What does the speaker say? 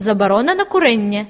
заборона на курення.